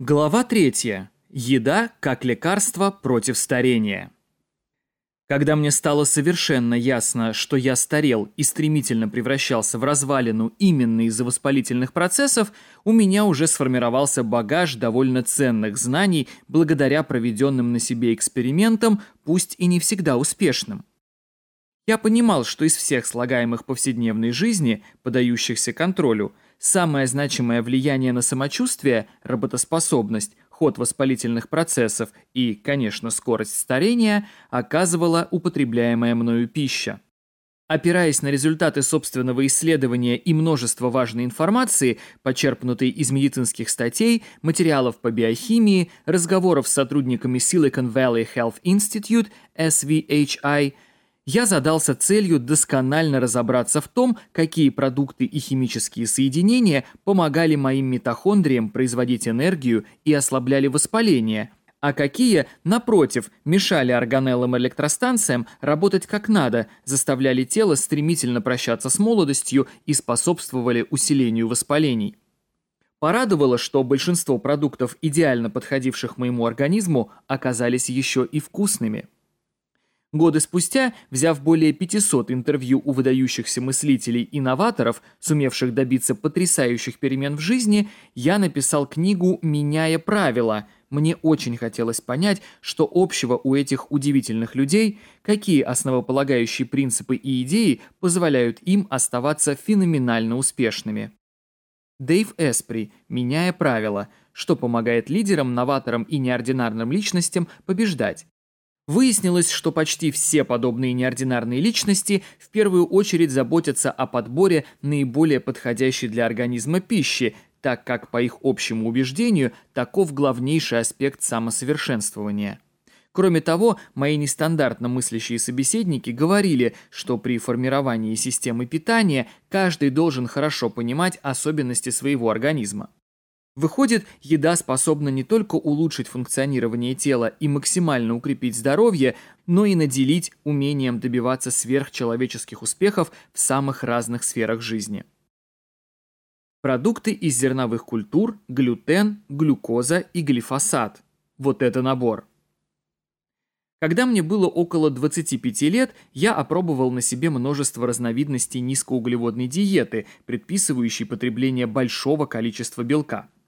Глава 3. Еда как лекарство против старения. Когда мне стало совершенно ясно, что я старел и стремительно превращался в развалину именно из-за воспалительных процессов, у меня уже сформировался багаж довольно ценных знаний благодаря проведенным на себе экспериментам, пусть и не всегда успешным. Я понимал, что из всех слагаемых повседневной жизни, подающихся контролю – Самое значимое влияние на самочувствие, работоспособность, ход воспалительных процессов и, конечно, скорость старения оказывала употребляемая мною пища. Опираясь на результаты собственного исследования и множество важной информации, почерпнутой из медицинских статей, материалов по биохимии, разговоров с сотрудниками Silicon Valley Health Institute, SVHI, я задался целью досконально разобраться в том, какие продукты и химические соединения помогали моим митохондриям производить энергию и ослабляли воспаление, а какие, напротив, мешали органеллам электростанциям работать как надо, заставляли тело стремительно прощаться с молодостью и способствовали усилению воспалений. Порадовало, что большинство продуктов, идеально подходивших моему организму, оказались еще и вкусными – Годы спустя, взяв более 500 интервью у выдающихся мыслителей и новаторов, сумевших добиться потрясающих перемен в жизни, я написал книгу «Меняя правила». Мне очень хотелось понять, что общего у этих удивительных людей, какие основополагающие принципы и идеи позволяют им оставаться феноменально успешными. Дэйв Эспри, меняя правила, что помогает лидерам, новаторам и неординарным личностям побеждать. Выяснилось, что почти все подобные неординарные личности в первую очередь заботятся о подборе наиболее подходящей для организма пищи, так как, по их общему убеждению, таков главнейший аспект самосовершенствования. Кроме того, мои нестандартно мыслящие собеседники говорили, что при формировании системы питания каждый должен хорошо понимать особенности своего организма. Выходит, еда способна не только улучшить функционирование тела и максимально укрепить здоровье, но и наделить умением добиваться сверхчеловеческих успехов в самых разных сферах жизни. Продукты из зерновых культур, глютен, глюкоза и глифосат. Вот это набор. Когда мне было около 25 лет, я опробовал на себе множество разновидностей низкоуглеводной диеты, предписывающей потребление большого количества белка –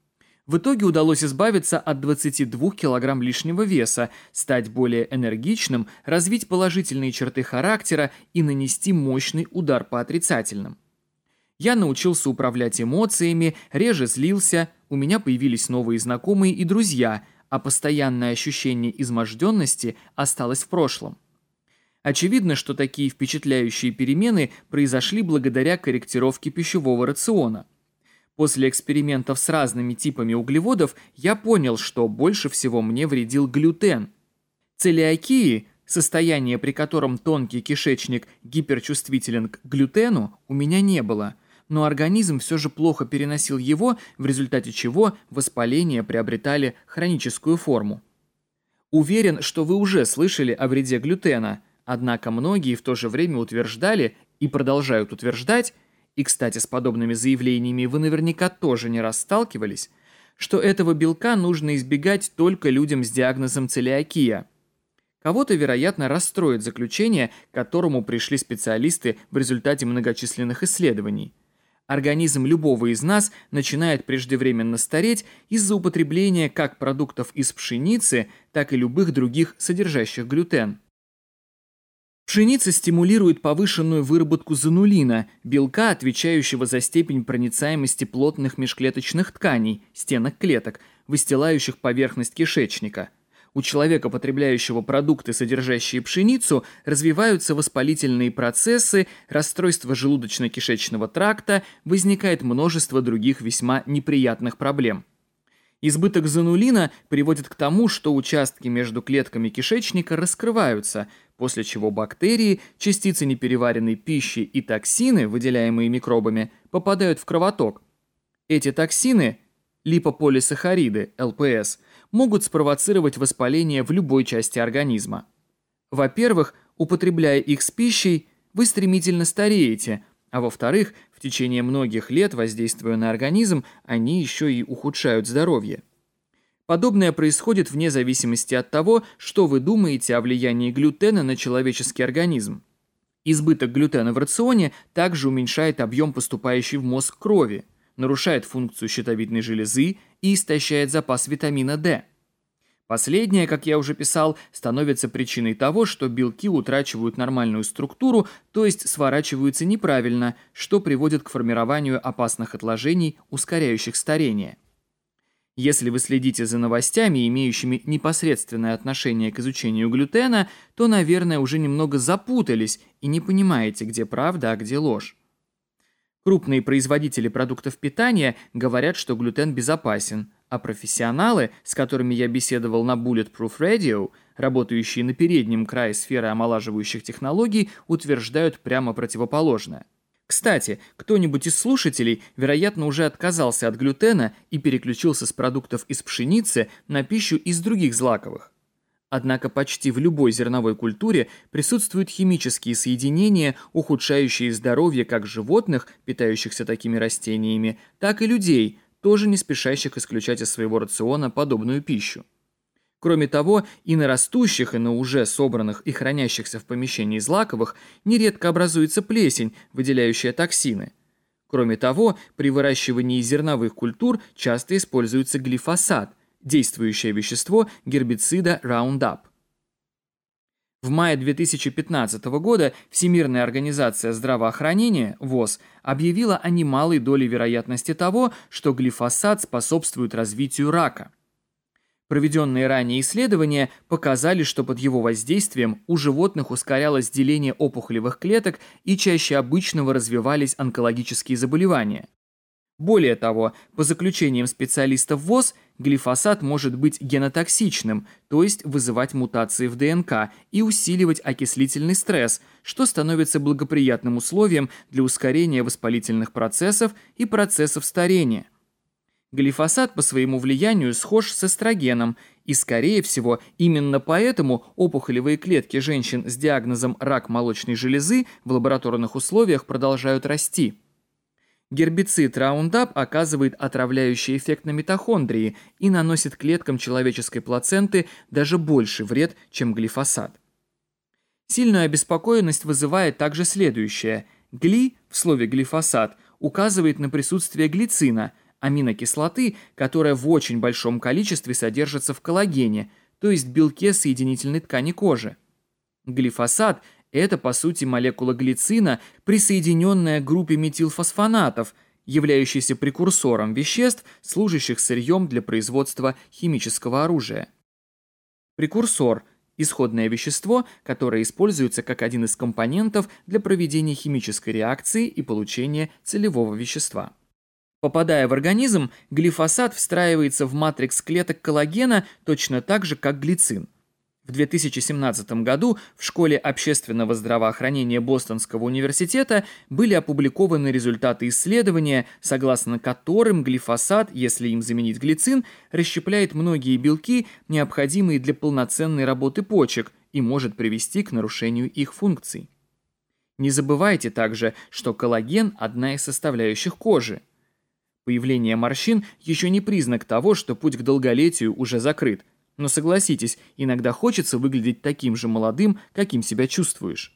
в итоге удалось избавиться от 22 килограмм лишнего веса, стать более энергичным, развить положительные черты характера и нанести мощный удар по отрицательным. Я научился управлять эмоциями, реже злился, у меня появились новые знакомые и друзья, а постоянное ощущение изможденности осталось в прошлом. Очевидно, что такие впечатляющие перемены произошли благодаря корректировке пищевого рациона – После экспериментов с разными типами углеводов я понял, что больше всего мне вредил глютен. Целиакии, состояние, при котором тонкий кишечник гиперчувствителен к глютену, у меня не было, но организм все же плохо переносил его, в результате чего воспаления приобретали хроническую форму. Уверен, что вы уже слышали о вреде глютена, однако многие в то же время утверждали и продолжают утверждать, и, кстати, с подобными заявлениями вы наверняка тоже не расталкивались, что этого белка нужно избегать только людям с диагнозом целиакия. Кого-то, вероятно, расстроит заключение, к которому пришли специалисты в результате многочисленных исследований. Организм любого из нас начинает преждевременно стареть из-за употребления как продуктов из пшеницы, так и любых других, содержащих глютен. Пшеница стимулирует повышенную выработку занулина, белка, отвечающего за степень проницаемости плотных межклеточных тканей, стенок клеток, выстилающих поверхность кишечника. У человека, потребляющего продукты, содержащие пшеницу, развиваются воспалительные процессы, расстройство желудочно-кишечного тракта, возникает множество других весьма неприятных проблем. Избыток занулина приводит к тому, что участки между клетками кишечника раскрываются, после чего бактерии, частицы непереваренной пищи и токсины, выделяемые микробами, попадают в кровоток. Эти токсины, липополисахариды, ЛПС, могут спровоцировать воспаление в любой части организма. Во-первых, употребляя их с пищей, вы стремительно стареете – а во-вторых, в течение многих лет, воздействуя на организм, они еще и ухудшают здоровье. Подобное происходит вне зависимости от того, что вы думаете о влиянии глютена на человеческий организм. Избыток глютена в рационе также уменьшает объем поступающей в мозг крови, нарушает функцию щитовидной железы и истощает запас витамина D. Последнее, как я уже писал, становится причиной того, что белки утрачивают нормальную структуру, то есть сворачиваются неправильно, что приводит к формированию опасных отложений, ускоряющих старение. Если вы следите за новостями, имеющими непосредственное отношение к изучению глютена, то, наверное, уже немного запутались и не понимаете, где правда, а где ложь. Крупные производители продуктов питания говорят, что глютен безопасен, а профессионалы, с которыми я беседовал на Bulletproof Radio, работающие на переднем крае сферы омолаживающих технологий, утверждают прямо противоположное. Кстати, кто-нибудь из слушателей, вероятно, уже отказался от глютена и переключился с продуктов из пшеницы на пищу из других злаковых. Однако почти в любой зерновой культуре присутствуют химические соединения, ухудшающие здоровье как животных, питающихся такими растениями, так и людей, тоже не спешащих исключать из своего рациона подобную пищу. Кроме того, и на растущих, и на уже собранных и хранящихся в помещении злаковых нередко образуется плесень, выделяющая токсины. Кроме того, при выращивании зерновых культур часто используется глифосат – действующее вещество гербицида Roundup. В мае 2015 года Всемирная организация здравоохранения, ВОЗ, объявила о немалой доле вероятности того, что глифосат способствует развитию рака. Проведенные ранее исследования показали, что под его воздействием у животных ускорялось деление опухолевых клеток и чаще обычного развивались онкологические заболевания. Более того, по заключениям специалистов ВОЗ, глифосат может быть генотоксичным, то есть вызывать мутации в ДНК и усиливать окислительный стресс, что становится благоприятным условием для ускорения воспалительных процессов и процессов старения. Глифосат по своему влиянию схож с эстрогеном, и, скорее всего, именно поэтому опухолевые клетки женщин с диагнозом рак молочной железы в лабораторных условиях продолжают расти. Гербицид Roundup оказывает отравляющий эффект на митохондрии и наносит клеткам человеческой плаценты даже больше вред, чем глифосат. Сильную обеспокоенность вызывает также следующее. Гли в слове глифосат указывает на присутствие глицина, аминокислоты, которая в очень большом количестве содержится в коллагене, то есть белке соединительной ткани кожи. Глифосат – это, по сути, молекула глицина, присоединенная к группе метилфосфонатов, являющейся прекурсором веществ, служащих сырьем для производства химического оружия. Прекурсор – исходное вещество, которое используется как один из компонентов для проведения химической реакции и получения целевого вещества. Попадая в организм, глифосат встраивается в матрикс клеток коллагена точно так же, как глицин – в 2017 году в школе общественного здравоохранения Бостонского университета были опубликованы результаты исследования, согласно которым глифосат, если им заменить глицин, расщепляет многие белки, необходимые для полноценной работы почек, и может привести к нарушению их функций. Не забывайте также, что коллаген – одна из составляющих кожи. Появление морщин еще не признак того, что путь к долголетию уже закрыт – но согласитесь, иногда хочется выглядеть таким же молодым, каким себя чувствуешь.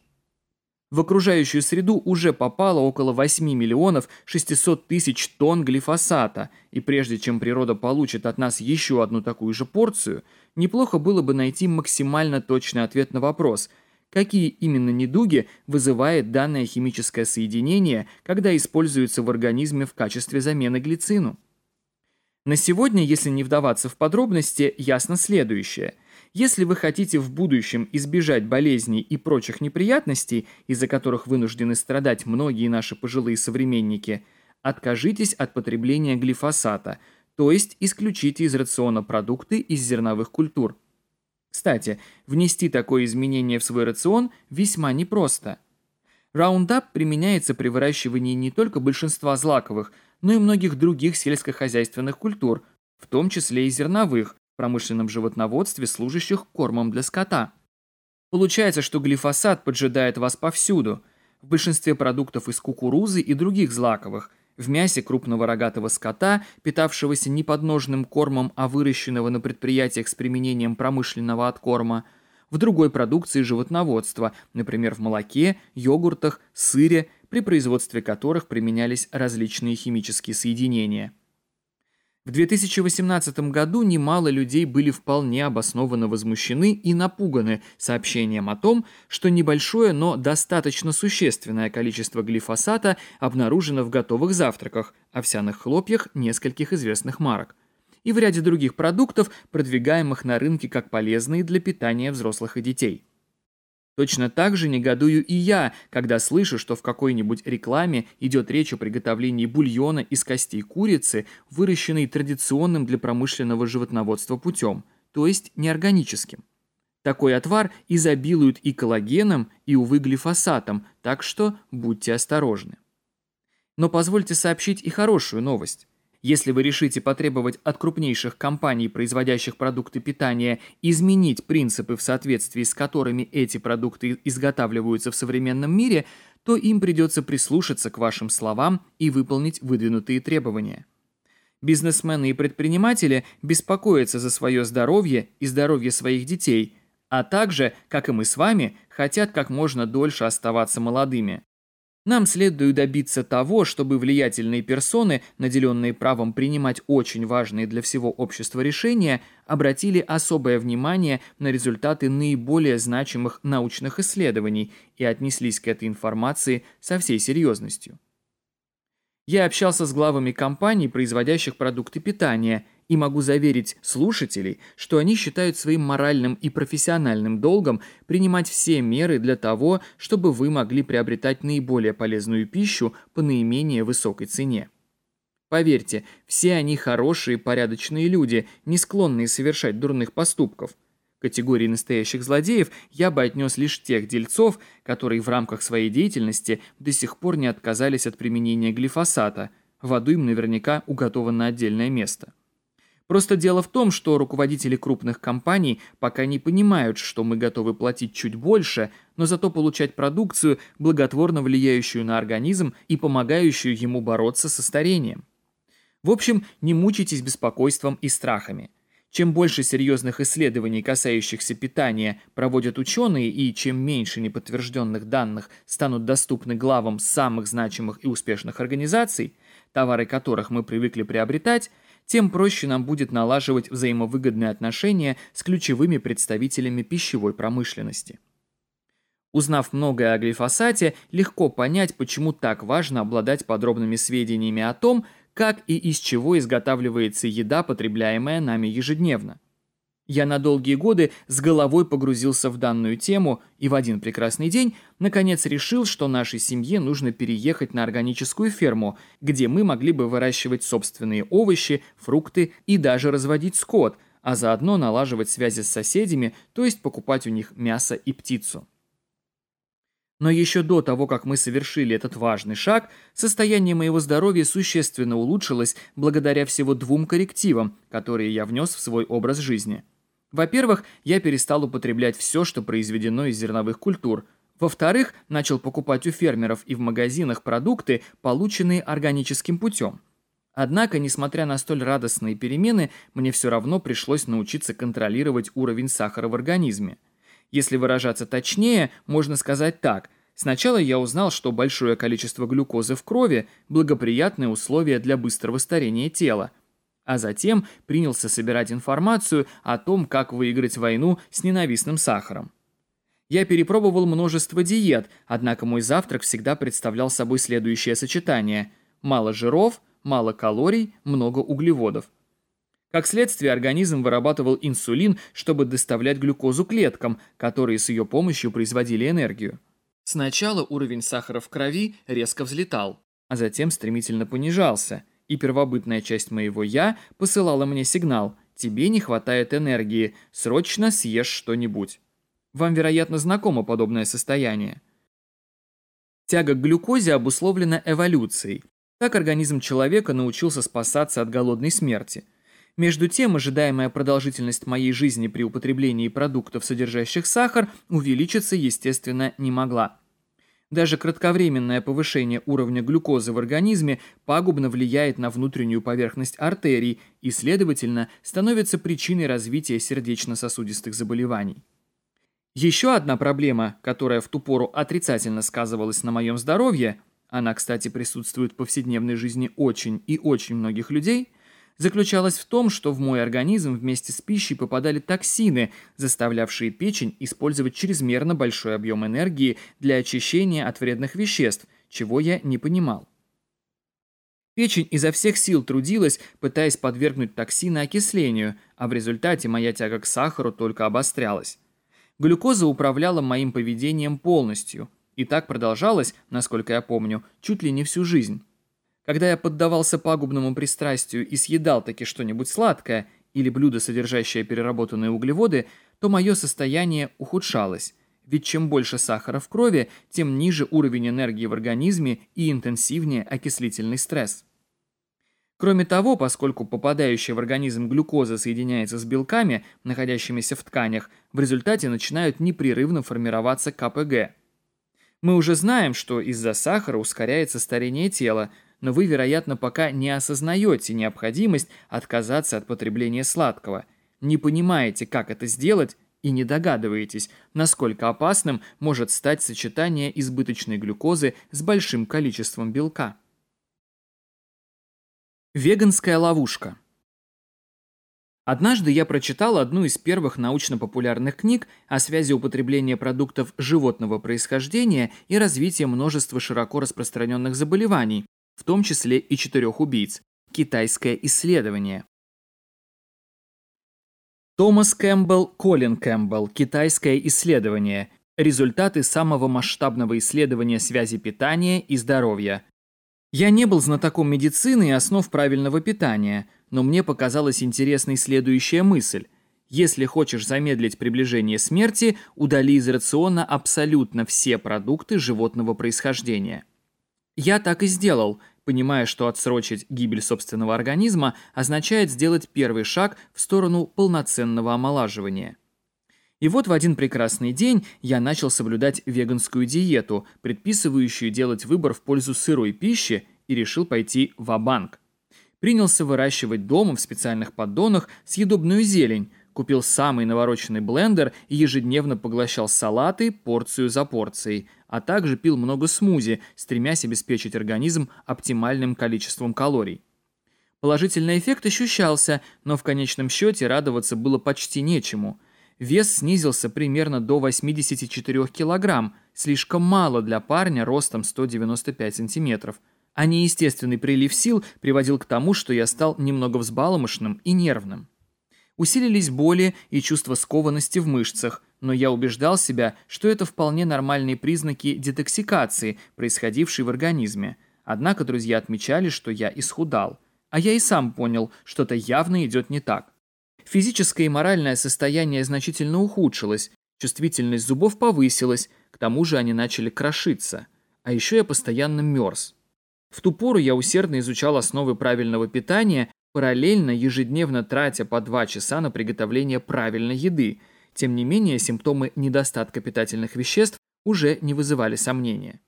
В окружающую среду уже попало около 8 миллионов 600 тысяч тонн глифосата, и прежде чем природа получит от нас еще одну такую же порцию, неплохо было бы найти максимально точный ответ на вопрос, какие именно недуги вызывает данное химическое соединение, когда используется в организме в качестве замены глицину. На сегодня, если не вдаваться в подробности, ясно следующее. Если вы хотите в будущем избежать болезней и прочих неприятностей, из-за которых вынуждены страдать многие наши пожилые современники, откажитесь от потребления глифосата, то есть исключите из рациона продукты из зерновых культур. Кстати, внести такое изменение в свой рацион весьма непросто – Раундап применяется при выращивании не только большинства злаковых, но и многих других сельскохозяйственных культур, в том числе и зерновых, в промышленном животноводстве, служащих кормом для скота. Получается, что глифосат поджидает вас повсюду, в большинстве продуктов из кукурузы и других злаковых, в мясе крупного рогатого скота, питавшегося не подножным кормом, а выращенного на предприятиях с применением промышленного откорма – в другой продукции животноводства, например, в молоке, йогуртах, сыре, при производстве которых применялись различные химические соединения. В 2018 году немало людей были вполне обоснованно возмущены и напуганы сообщением о том, что небольшое, но достаточно существенное количество глифосата обнаружено в готовых завтраках, овсяных хлопьях нескольких известных марок и в ряде других продуктов, продвигаемых на рынке как полезные для питания взрослых и детей. Точно так же негодую и я, когда слышу, что в какой-нибудь рекламе идет речь о приготовлении бульона из костей курицы, выращенной традиционным для промышленного животноводства путем, то есть неорганическим. Такой отвар изобилует и коллагеном, и, увы, глифосатом, так что будьте осторожны. Но позвольте сообщить и хорошую новость. Если вы решите потребовать от крупнейших компаний, производящих продукты питания, изменить принципы, в соответствии с которыми эти продукты изготавливаются в современном мире, то им придется прислушаться к вашим словам и выполнить выдвинутые требования. Бизнесмены и предприниматели беспокоятся за свое здоровье и здоровье своих детей, а также, как и мы с вами, хотят как можно дольше оставаться молодыми. Нам следует добиться того, чтобы влиятельные персоны, наделенные правом принимать очень важные для всего общества решения, обратили особое внимание на результаты наиболее значимых научных исследований и отнеслись к этой информации со всей серьезностью. Я общался с главами компаний, производящих продукты питания, и могу заверить слушателей, что они считают своим моральным и профессиональным долгом принимать все меры для того, чтобы вы могли приобретать наиболее полезную пищу по наименее высокой цене. Поверьте, все они хорошие, порядочные люди, не склонные совершать дурных поступков. К категории настоящих злодеев я бы отнес лишь тех дельцов, которые в рамках своей деятельности до сих пор не отказались от применения глифосата. В аду им наверняка уготовано отдельное место. Просто дело в том, что руководители крупных компаний пока не понимают, что мы готовы платить чуть больше, но зато получать продукцию, благотворно влияющую на организм и помогающую ему бороться со старением. В общем, не мучайтесь беспокойством и страхами. Чем больше серьезных исследований, касающихся питания, проводят ученые, и чем меньше неподтвержденных данных станут доступны главам самых значимых и успешных организаций, товары которых мы привыкли приобретать, тем проще нам будет налаживать взаимовыгодные отношения с ключевыми представителями пищевой промышленности. Узнав многое о глифосате, легко понять, почему так важно обладать подробными сведениями о том, как и из чего изготавливается еда, потребляемая нами ежедневно. Я на долгие годы с головой погрузился в данную тему и в один прекрасный день, наконец, решил, что нашей семье нужно переехать на органическую ферму, где мы могли бы выращивать собственные овощи, фрукты и даже разводить скот, а заодно налаживать связи с соседями, то есть покупать у них мясо и птицу. Но еще до того, как мы совершили этот важный шаг, состояние моего здоровья существенно улучшилось благодаря всего двум коррективам, которые я внес в свой образ жизни – во-первых, я перестал употреблять все, что произведено из зерновых культур. Во-вторых, начал покупать у фермеров и в магазинах продукты, полученные органическим путем. Однако, несмотря на столь радостные перемены, мне все равно пришлось научиться контролировать уровень сахара в организме. Если выражаться точнее, можно сказать так. Сначала я узнал, что большое количество глюкозы в крови – благоприятные условия для быстрого старения тела – а затем принялся собирать информацию о том, как выиграть войну с ненавистным сахаром. Я перепробовал множество диет, однако мой завтрак всегда представлял собой следующее сочетание – мало жиров, мало калорий, много углеводов. Как следствие, организм вырабатывал инсулин, чтобы доставлять глюкозу клеткам, которые с ее помощью производили энергию. Сначала уровень сахара в крови резко взлетал, а затем стремительно понижался – и первобытная часть моего «я» посылала мне сигнал «Тебе не хватает энергии, срочно съешь что-нибудь». Вам, вероятно, знакомо подобное состояние. Тяга к глюкозе обусловлена эволюцией. Так организм человека научился спасаться от голодной смерти. Между тем, ожидаемая продолжительность моей жизни при употреблении продуктов, содержащих сахар, увеличиться, естественно, не могла. Даже кратковременное повышение уровня глюкозы в организме пагубно влияет на внутреннюю поверхность артерий и, следовательно, становится причиной развития сердечно-сосудистых заболеваний. Еще одна проблема, которая в ту пору отрицательно сказывалась на моем здоровье, она, кстати, присутствует в повседневной жизни очень и очень многих людей – заключалась в том, что в мой организм вместе с пищей попадали токсины, заставлявшие печень использовать чрезмерно большой объем энергии для очищения от вредных веществ, чего я не понимал. Печень изо всех сил трудилась, пытаясь подвергнуть токсины окислению, а в результате моя тяга к сахару только обострялась. Глюкоза управляла моим поведением полностью, и так продолжалось, насколько я помню, чуть ли не всю жизнь. Когда я поддавался пагубному пристрастию и съедал таки что-нибудь сладкое или блюдо, содержащее переработанные углеводы, то мое состояние ухудшалось. Ведь чем больше сахара в крови, тем ниже уровень энергии в организме и интенсивнее окислительный стресс. Кроме того, поскольку попадающая в организм глюкоза соединяется с белками, находящимися в тканях, в результате начинают непрерывно формироваться КПГ. Мы уже знаем, что из-за сахара ускоряется старение тела, но вы, вероятно, пока не осознаете необходимость отказаться от потребления сладкого, не понимаете, как это сделать, и не догадываетесь, насколько опасным может стать сочетание избыточной глюкозы с большим количеством белка. Веганская ловушка. Однажды я прочитал одну из первых научно-популярных книг о связи употребления продуктов животного происхождения и развития множества широко распространенных заболеваний, в том числе и четырех убийц. Китайское исследование. Томас Кэмпбелл, Колин Кэмпбелл, Китайское исследование. Результаты самого масштабного исследования связи питания и здоровья. Я не был знатоком медицины и основ правильного питания, но мне показалась интересной следующая мысль. Если хочешь замедлить приближение смерти, удали из рациона абсолютно все продукты животного происхождения. Я так и сделал – понимая, что отсрочить гибель собственного организма означает сделать первый шаг в сторону полноценного омолаживания. И вот в один прекрасный день я начал соблюдать веганскую диету, предписывающую делать выбор в пользу сырой пищи, и решил пойти в банк Принялся выращивать дома в специальных поддонах съедобную зелень, купил самый навороченный блендер и ежедневно поглощал салаты порцию за порцией, а также пил много смузи, стремясь обеспечить организм оптимальным количеством калорий. Положительный эффект ощущался, но в конечном счете радоваться было почти нечему. Вес снизился примерно до 84 килограмм, слишком мало для парня ростом 195 сантиметров – а неестественный прилив сил приводил к тому, что я стал немного взбаломышным и нервным усилились боли и чувство скованности в мышцах, но я убеждал себя, что это вполне нормальные признаки детоксикации, происходившей в организме. Однако друзья отмечали, что я исхудал. А я и сам понял, что-то явно идет не так. Физическое и моральное состояние значительно ухудшилось, чувствительность зубов повысилась, к тому же они начали крошиться. А еще я постоянно мерз. В ту пору я усердно изучал основы правильного питания параллельно ежедневно тратя по 2 часа на приготовление правильной еды. Тем не менее, симптомы недостатка питательных веществ уже не вызывали сомнения.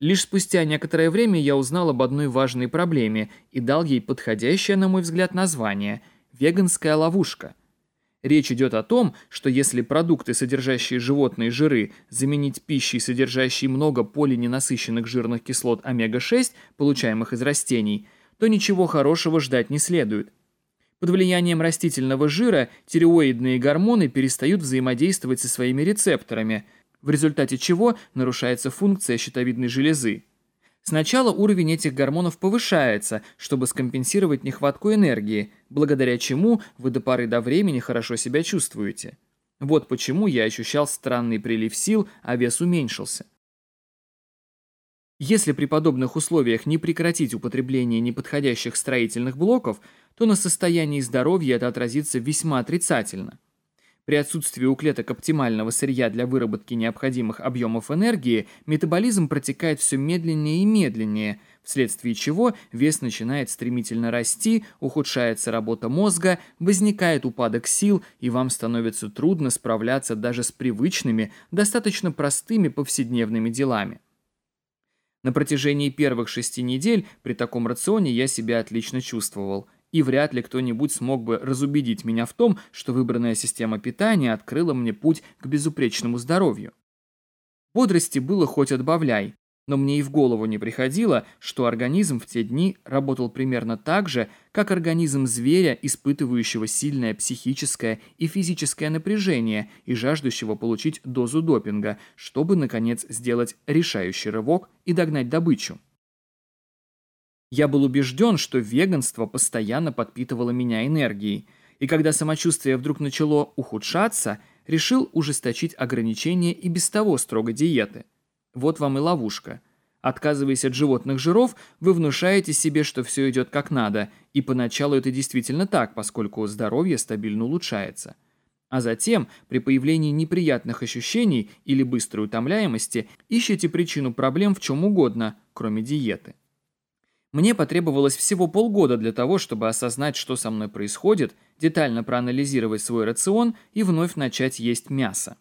Лишь спустя некоторое время я узнал об одной важной проблеме и дал ей подходящее, на мой взгляд, название – веганская ловушка. Речь идет о том, что если продукты, содержащие животные жиры, заменить пищей, содержащей много полиненасыщенных жирных кислот омега-6, получаемых из растений – то ничего хорошего ждать не следует. Под влиянием растительного жира тиреоидные гормоны перестают взаимодействовать со своими рецепторами, в результате чего нарушается функция щитовидной железы. Сначала уровень этих гормонов повышается, чтобы скомпенсировать нехватку энергии, благодаря чему вы до поры до времени хорошо себя чувствуете. Вот почему я ощущал странный прилив сил, а вес уменьшился. Если при подобных условиях не прекратить употребление неподходящих строительных блоков, то на состоянии здоровья это отразится весьма отрицательно. При отсутствии у клеток оптимального сырья для выработки необходимых объемов энергии метаболизм протекает все медленнее и медленнее, вследствие чего вес начинает стремительно расти, ухудшается работа мозга, возникает упадок сил, и вам становится трудно справляться даже с привычными, достаточно простыми повседневными делами. На протяжении первых шести недель при таком рационе я себя отлично чувствовал, и вряд ли кто-нибудь смог бы разубедить меня в том, что выбранная система питания открыла мне путь к безупречному здоровью. Бодрости было хоть отбавляй, но мне и в голову не приходило, что организм в те дни работал примерно так же, как организм зверя, испытывающего сильное психическое и физическое напряжение и жаждущего получить дозу допинга, чтобы, наконец, сделать решающий рывок и догнать добычу. Я был убежден, что веганство постоянно подпитывало меня энергией, и когда самочувствие вдруг начало ухудшаться, решил ужесточить ограничения и без того строго диеты – вот вам и ловушка. Отказываясь от животных жиров, вы внушаете себе, что все идет как надо, и поначалу это действительно так, поскольку здоровье стабильно улучшается. А затем, при появлении неприятных ощущений или быстрой утомляемости, ищите причину проблем в чем угодно, кроме диеты. Мне потребовалось всего полгода для того, чтобы осознать, что со мной происходит, детально проанализировать свой рацион и вновь начать есть мясо.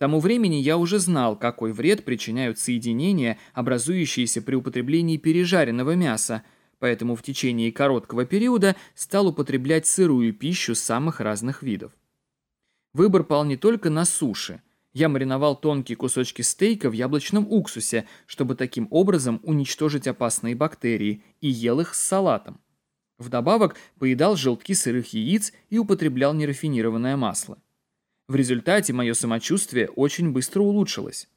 К тому времени я уже знал, какой вред причиняют соединения, образующиеся при употреблении пережаренного мяса, поэтому в течение короткого периода стал употреблять сырую пищу самых разных видов. Выбор пал не только на суши. Я мариновал тонкие кусочки стейка в яблочном уксусе, чтобы таким образом уничтожить опасные бактерии, и ел их с салатом. Вдобавок поедал желтки сырых яиц и употреблял нерафинированное масло. В результате мое самочувствие очень быстро улучшилось.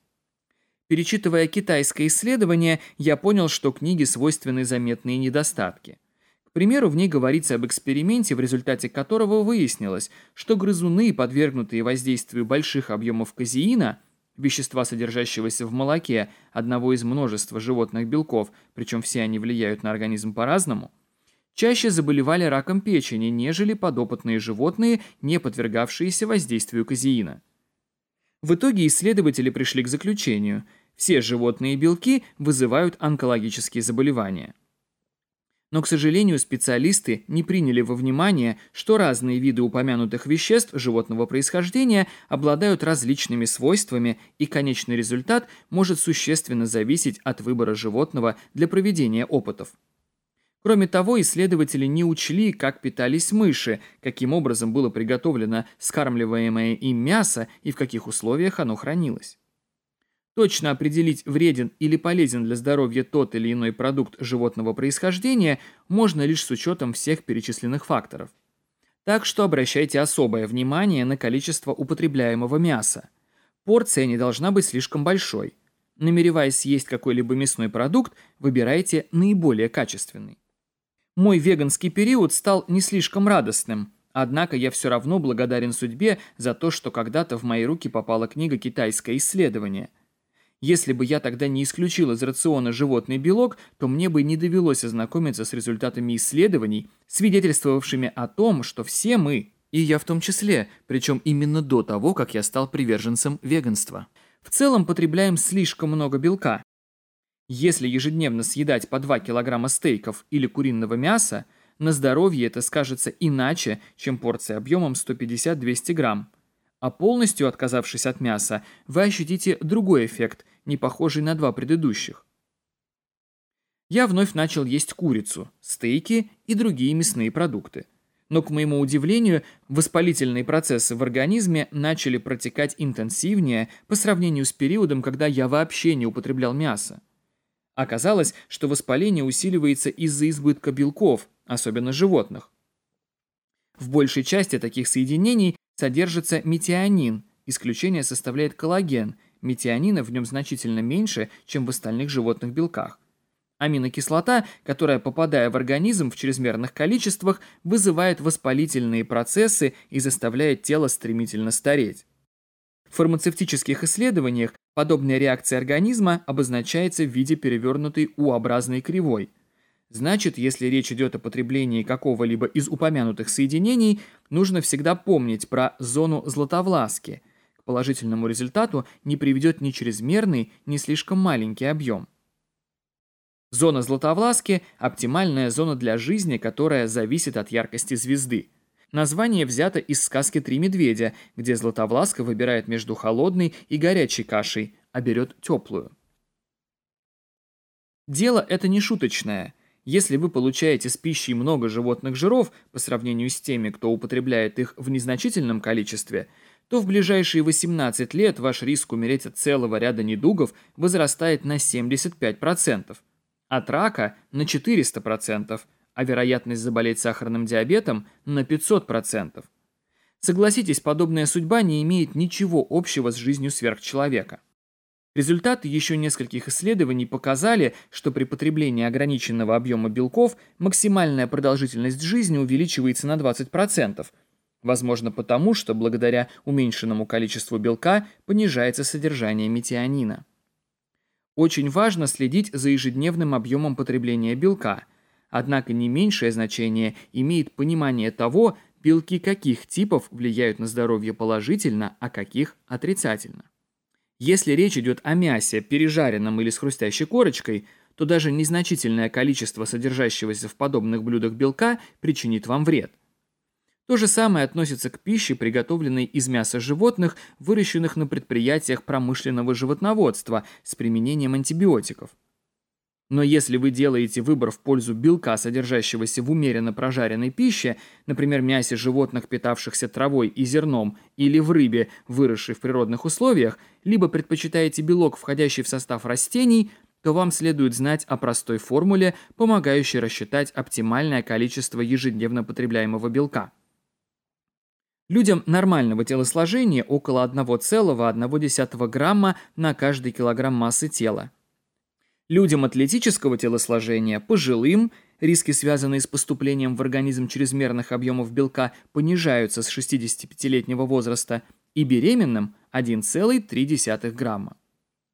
Перечитывая китайское исследование, я понял, что книге свойственны заметные недостатки. К примеру, в ней говорится об эксперименте, в результате которого выяснилось, что грызуны, подвергнутые воздействию больших объемов казеина, вещества, содержащегося в молоке, одного из множества животных белков, причем все они влияют на организм по-разному, чаще заболевали раком печени, нежели подопытные животные, не подвергавшиеся воздействию казеина. В итоге исследователи пришли к заключению – все животные белки вызывают онкологические заболевания. Но, к сожалению, специалисты не приняли во внимание, что разные виды упомянутых веществ животного происхождения обладают различными свойствами, и конечный результат может существенно зависеть от выбора животного для проведения опытов. Кроме того, исследователи не учли, как питались мыши, каким образом было приготовлено скармливаемое им мясо и в каких условиях оно хранилось. Точно определить, вреден или полезен для здоровья тот или иной продукт животного происхождения можно лишь с учетом всех перечисленных факторов. Так что обращайте особое внимание на количество употребляемого мяса. Порция не должна быть слишком большой. Намереваясь съесть какой-либо мясной продукт, выбирайте наиболее качественный. Мой веганский период стал не слишком радостным, однако я все равно благодарен судьбе за то, что когда-то в мои руки попала книга «Китайское исследование». Если бы я тогда не исключил из рациона животный белок, то мне бы не довелось ознакомиться с результатами исследований, свидетельствовавшими о том, что все мы, и я в том числе, причем именно до того, как я стал приверженцем веганства. В целом потребляем слишком много белка, если ежедневно съедать по 2 килограмма стейков или куриного мяса, на здоровье это скажется иначе, чем порция объемом 150-200 грамм. А полностью отказавшись от мяса, вы ощутите другой эффект, не похожий на два предыдущих. Я вновь начал есть курицу, стейки и другие мясные продукты. Но, к моему удивлению, воспалительные процессы в организме начали протекать интенсивнее по сравнению с периодом, когда я вообще не употреблял мясо. Оказалось, что воспаление усиливается из-за избытка белков, особенно животных. В большей части таких соединений содержится метионин, исключение составляет коллаген, метионина в нем значительно меньше, чем в остальных животных белках. Аминокислота, которая, попадая в организм в чрезмерных количествах, вызывает воспалительные процессы и заставляет тело стремительно стареть. В фармацевтических исследованиях подобная реакция организма обозначается в виде перевернутой U-образной кривой. Значит, если речь идет о потреблении какого-либо из упомянутых соединений, нужно всегда помнить про зону златовласки. К положительному результату не приведет ни чрезмерный, ни слишком маленький объем. Зона златовласки – оптимальная зона для жизни, которая зависит от яркости звезды – Название взято из сказки «Три медведя», где Златовласка выбирает между холодной и горячей кашей, а берет теплую. Дело это не шуточное. Если вы получаете с пищей много животных жиров по сравнению с теми, кто употребляет их в незначительном количестве, то в ближайшие 18 лет ваш риск умереть от целого ряда недугов возрастает на 75%, от рака на 400%, а вероятность заболеть сахарным диабетом на 500%. Согласитесь, подобная судьба не имеет ничего общего с жизнью сверхчеловека. Результаты еще нескольких исследований показали, что при потреблении ограниченного объема белков максимальная продолжительность жизни увеличивается на 20%, возможно потому, что благодаря уменьшенному количеству белка понижается содержание метионина. Очень важно следить за ежедневным объемом потребления белка – Однако не меньшее значение имеет понимание того, белки каких типов влияют на здоровье положительно, а каких отрицательно. Если речь идет о мясе, пережаренном или с хрустящей корочкой, то даже незначительное количество содержащегося в подобных блюдах белка причинит вам вред. То же самое относится к пище, приготовленной из мяса животных, выращенных на предприятиях промышленного животноводства с применением антибиотиков. Но если вы делаете выбор в пользу белка, содержащегося в умеренно прожаренной пище, например, мясе животных, питавшихся травой и зерном, или в рыбе, выросшей в природных условиях, либо предпочитаете белок, входящий в состав растений, то вам следует знать о простой формуле, помогающей рассчитать оптимальное количество ежедневно потребляемого белка. Людям нормального телосложения около 1,1 грамма на каждый килограмм массы тела людям атлетического телосложения, пожилым, риски, связанные с поступлением в организм чрезмерных объемов белка, понижаются с 65-летнего возраста, и беременным 1,3 грамма.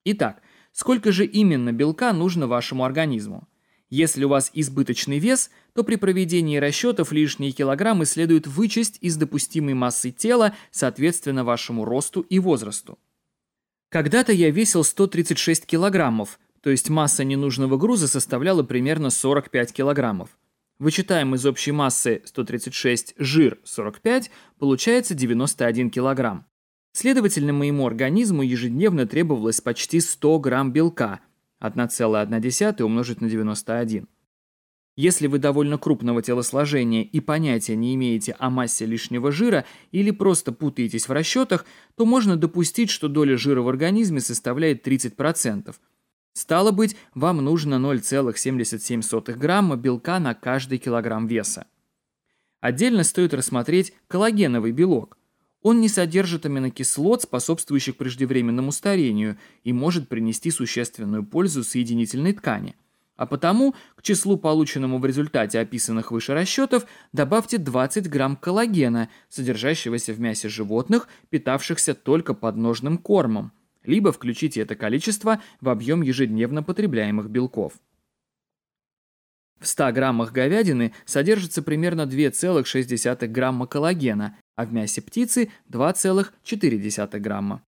Итак, сколько же именно белка нужно вашему организму? Если у вас избыточный вес, то при проведении расчетов лишние килограммы следует вычесть из допустимой массы тела, соответственно вашему росту и возрасту. Когда-то я весил 136 килограммов, то есть масса ненужного груза составляла примерно 45 килограммов. Вычитаем из общей массы 136 жир 45, получается 91 килограмм. Следовательно, моему организму ежедневно требовалось почти 100 грамм белка, 1,1 умножить на 91. Если вы довольно крупного телосложения и понятия не имеете о массе лишнего жира или просто путаетесь в расчетах, то можно допустить, что доля жира в организме составляет 30%, Стало быть, вам нужно 0,77 грамма белка на каждый килограмм веса. Отдельно стоит рассмотреть коллагеновый белок. Он не содержит аминокислот, способствующих преждевременному старению, и может принести существенную пользу соединительной ткани. А потому к числу, полученному в результате описанных выше расчетов, добавьте 20 грамм коллагена, содержащегося в мясе животных, питавшихся только подножным кормом – либо включите это количество в объем ежедневно потребляемых белков. В 100 граммах говядины содержится примерно 2,6 грамма коллагена, а в мясе птицы 2,4 грамма.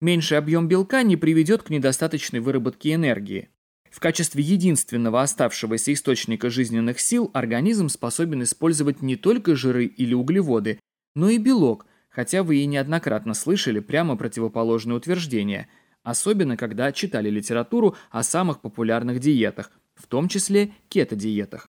Меньший объем белка не приведет к недостаточной выработке энергии. В качестве единственного оставшегося источника жизненных сил организм способен использовать не только жиры или углеводы, но и белок, хотя вы и неоднократно слышали прямо противоположное утверждение, особенно когда читали литературу о самых популярных диетах, в том числе кето-диетах.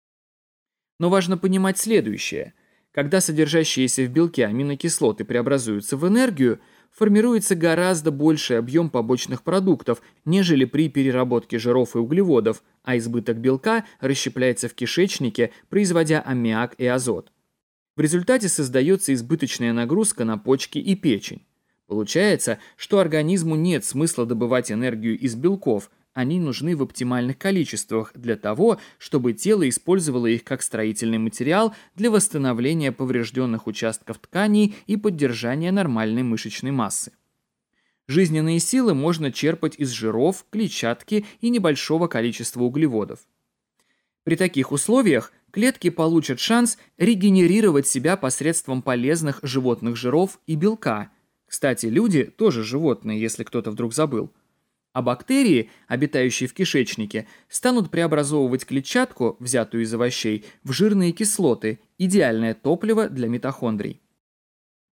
Но важно понимать следующее. Когда содержащиеся в белке аминокислоты преобразуются в энергию, формируется гораздо больший объем побочных продуктов, нежели при переработке жиров и углеводов, а избыток белка расщепляется в кишечнике, производя аммиак и азот. В результате создается избыточная нагрузка на почки и печень. Получается, что организму нет смысла добывать энергию из белков, они нужны в оптимальных количествах для того, чтобы тело использовало их как строительный материал для восстановления поврежденных участков тканей и поддержания нормальной мышечной массы. Жизненные силы можно черпать из жиров, клетчатки и небольшого количества углеводов. При таких условиях клетки получат шанс регенерировать себя посредством полезных животных жиров и белка. Кстати, люди тоже животные, если кто-то вдруг забыл. А бактерии, обитающие в кишечнике, станут преобразовывать клетчатку, взятую из овощей, в жирные кислоты, идеальное топливо для митохондрий.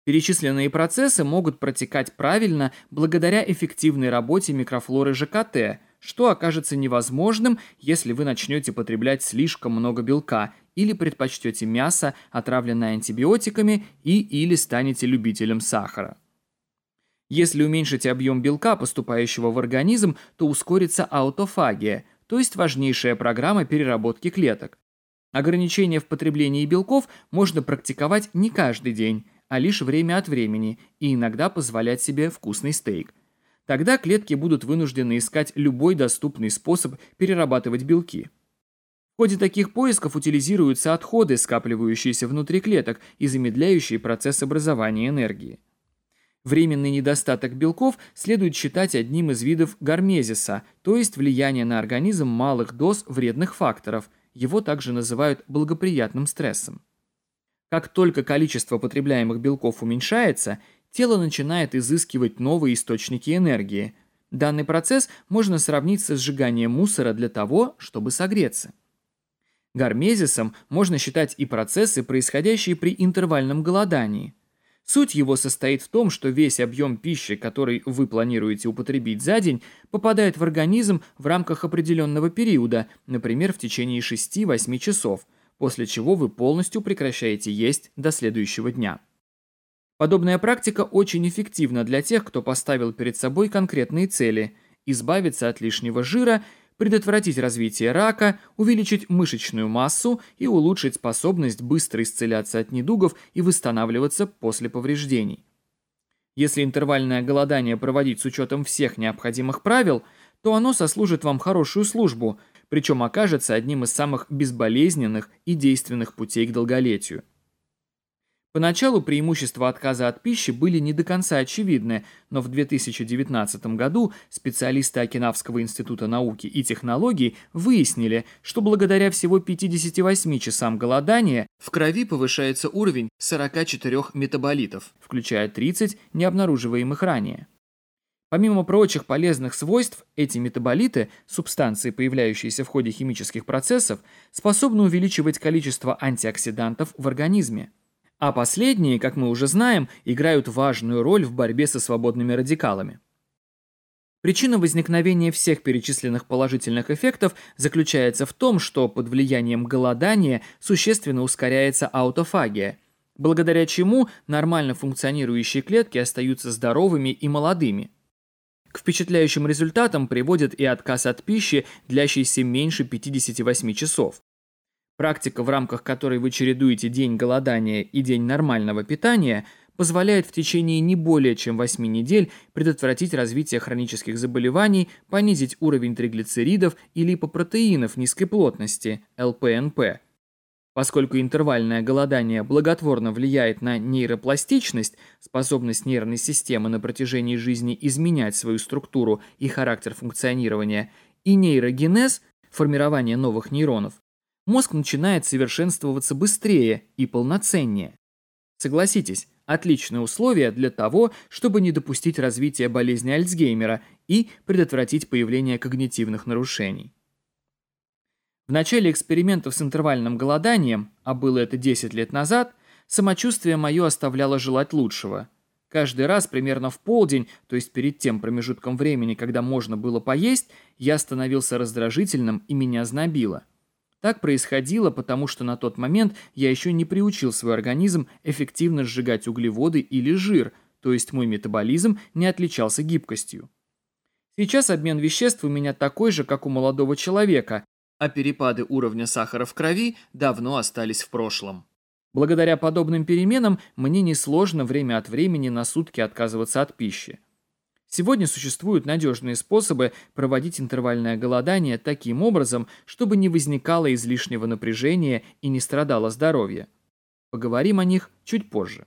Перечисленные процессы могут протекать правильно благодаря эффективной работе микрофлоры ЖКТ – что окажется невозможным, если вы начнете потреблять слишком много белка или предпочтете мясо, отравленное антибиотиками, и или станете любителем сахара. Если уменьшите объем белка, поступающего в организм, то ускорится аутофагия, то есть важнейшая программа переработки клеток. Ограничение в потреблении белков можно практиковать не каждый день, а лишь время от времени, и иногда позволять себе вкусный стейк – Тогда клетки будут вынуждены искать любой доступный способ перерабатывать белки. В ходе таких поисков утилизируются отходы, скапливающиеся внутри клеток и замедляющие процесс образования энергии. Временный недостаток белков следует считать одним из видов гармезиса, то есть влияние на организм малых доз вредных факторов. Его также называют благоприятным стрессом. Как только количество потребляемых белков уменьшается – тело начинает изыскивать новые источники энергии. Данный процесс можно сравнить со сжиганием мусора для того, чтобы согреться. Гармезисом можно считать и процессы, происходящие при интервальном голодании. Суть его состоит в том, что весь объем пищи, который вы планируете употребить за день, попадает в организм в рамках определенного периода, например, в течение 6-8 часов, после чего вы полностью прекращаете есть до следующего дня. Подобная практика очень эффективна для тех, кто поставил перед собой конкретные цели – избавиться от лишнего жира, предотвратить развитие рака, увеличить мышечную массу и улучшить способность быстро исцеляться от недугов и восстанавливаться после повреждений. Если интервальное голодание проводить с учетом всех необходимых правил, то оно сослужит вам хорошую службу, причем окажется одним из самых безболезненных и действенных путей к долголетию. Поначалу преимущества отказа от пищи были не до конца очевидны, но в 2019 году специалисты Окинавского института науки и технологий выяснили, что благодаря всего 58 часам голодания в крови повышается уровень 44 метаболитов, включая 30 необнаруживаемых ранее. Помимо прочих полезных свойств, эти метаболиты, субстанции, появляющиеся в ходе химических процессов, способны увеличивать количество антиоксидантов в организме. А последние, как мы уже знаем, играют важную роль в борьбе со свободными радикалами. Причина возникновения всех перечисленных положительных эффектов заключается в том, что под влиянием голодания существенно ускоряется аутофагия, благодаря чему нормально функционирующие клетки остаются здоровыми и молодыми. К впечатляющим результатам приводит и отказ от пищи, длящийся меньше 58 часов. Практика, в рамках которой вы чередуете день голодания и день нормального питания, позволяет в течение не более чем 8 недель предотвратить развитие хронических заболеваний, понизить уровень триглицеридов и липопротеинов низкой плотности, ЛПНП. Поскольку интервальное голодание благотворно влияет на нейропластичность, способность нервной системы на протяжении жизни изменять свою структуру и характер функционирования, и нейрогенез, формирование новых нейронов, мозг начинает совершенствоваться быстрее и полноценнее. Согласитесь, отличные условия для того, чтобы не допустить развития болезни Альцгеймера и предотвратить появление когнитивных нарушений. В начале экспериментов с интервальным голоданием, а было это 10 лет назад, самочувствие мое оставляло желать лучшего. Каждый раз примерно в полдень, то есть перед тем промежутком времени, когда можно было поесть, я становился раздражительным и меня знобило. Так происходило, потому что на тот момент я еще не приучил свой организм эффективно сжигать углеводы или жир, то есть мой метаболизм не отличался гибкостью. Сейчас обмен веществ у меня такой же, как у молодого человека, а перепады уровня сахара в крови давно остались в прошлом. Благодаря подобным переменам мне несложно время от времени на сутки отказываться от пищи. Сегодня существуют надежные способы проводить интервальное голодание таким образом, чтобы не возникало излишнего напряжения и не страдало здоровье. Поговорим о них чуть позже.